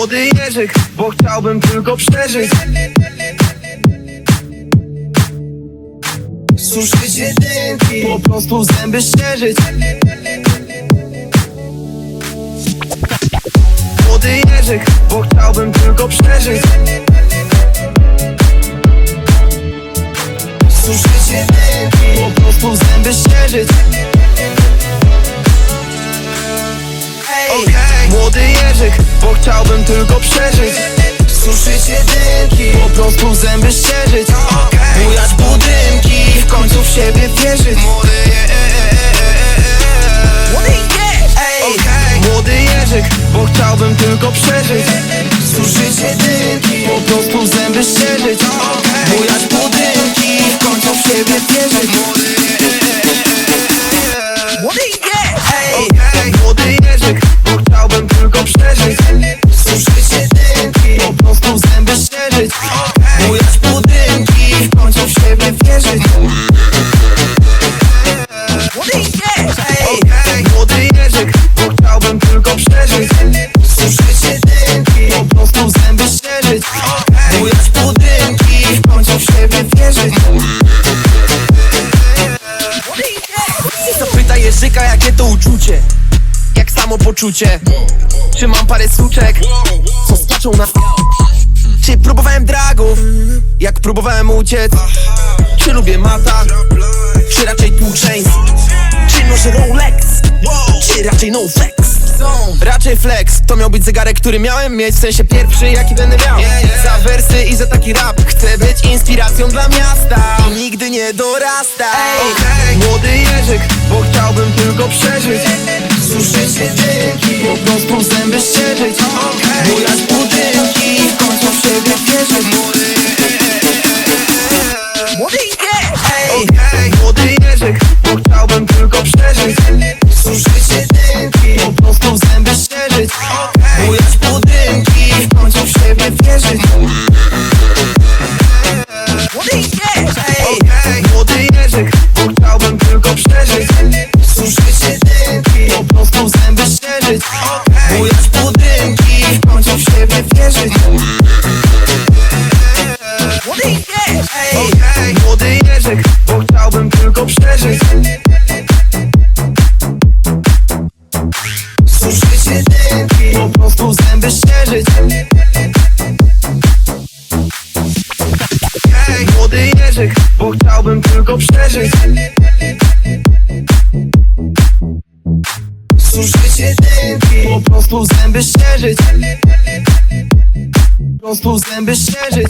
Młody Jerzyk, bo chciałbym tylko przeżyć. Suszycie dynki, po prostu zęby ścierzyć. Młody Jerzyk, bo chciałbym tylko przeżyć. Suszycie dynki, po prostu zęby ścierzyć młody Jerzyk, bo chciałbym tylko przeżyć. Suszycie dynki, po prostu zęby ścierzyć. Bujać budynki, w końcu w siebie wierzyć. Ej, młody Jerzyk, bo chciałbym tylko przeżyć. Suszycie dynki, po prostu zęby ścierzyć siebie wierzyć Zapyta Jerzyka, jakie to uczucie? Jak samopoczucie? Czy mam parę suczek, co skaczą na Czy próbowałem dragów, jak próbowałem uciec? Czy lubię mata, Raczej flex, to miał być zegarek, który miałem mieć W sensie pierwszy, jaki będę miał. Za wersy i za taki rap Chcę być inspiracją dla miasta. I nigdy nie dorasta. Młody Jerzyk, bo chciałbym tylko przeżyć. Suszycie dynki, po prostu zęby ścierzyć Bujać budynki, w końcu w siebie wierzyć Ej, młody Jerzyk, bo chciałbym tylko przeżyć. Suszycie dynki, tylko przeżyć Suszycie dynki, po prostu zęby ścierzyć Po prostu zęby ścierzyć